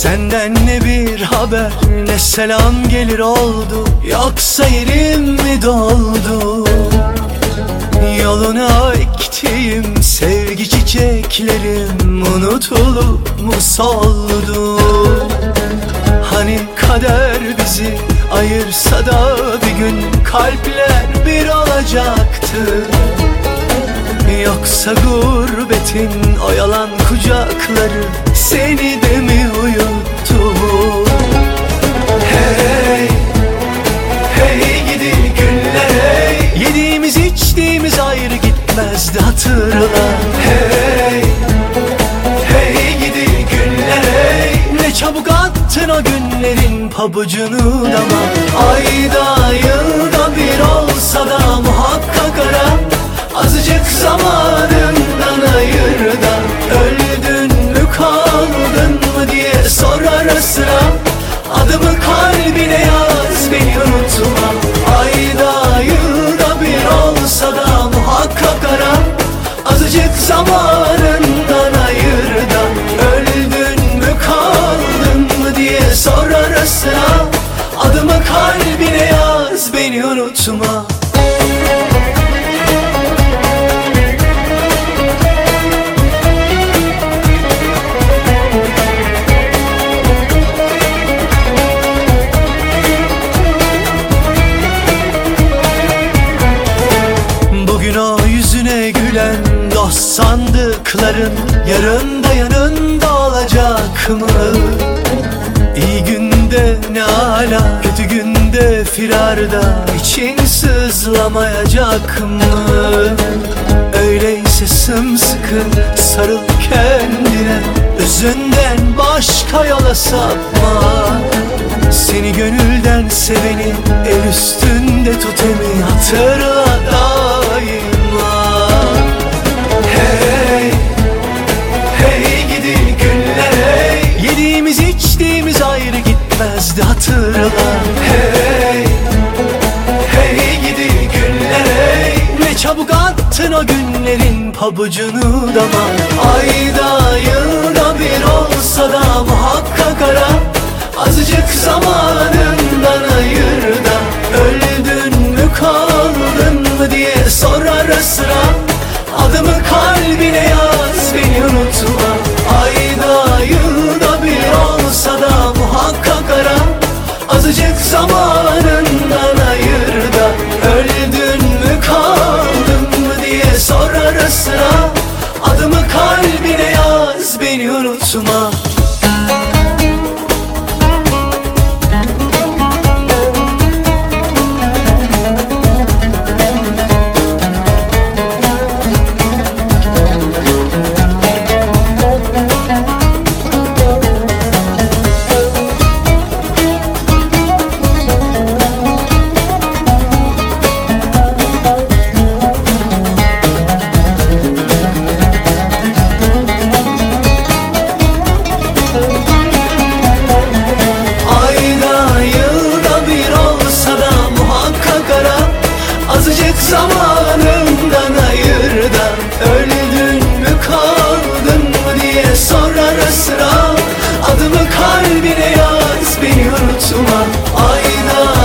Senden ne bir haber ne selam gelir oldu. Yoksa yerim mi doldu? Yoluna ektiğim sevgi çiçeklerim Unutulup mu soldu? Hani kader bizi ayırsa da bir gün Kalpler bir olacaktı. Yoksa gurbetin o yalan kucakları Seni gitmezdi hatırla Hey, hey gidi günler hey. Ne çabuk attın o günlerin pabucunu dama yaz beni unutma Bugün o yüzüne gülen dost sandıkların Yarın da yanında olacak mı? İyi günde ne ala Kötü günde firarda için sızlamayacak mı? Öyleyse sımsıkı sarıl kendine Özünden başka yola sapma Seni gönülden seveni el üstünde tutemi hatırla pabucunu dama Ayda yılda bir olsa da muhakkak ara. Azıcık zamanından ayır da Öldün mü kaldın mı diye sor ara sıra Adımı kalbine yaz beni unutma yaz beni unutma unutma ayda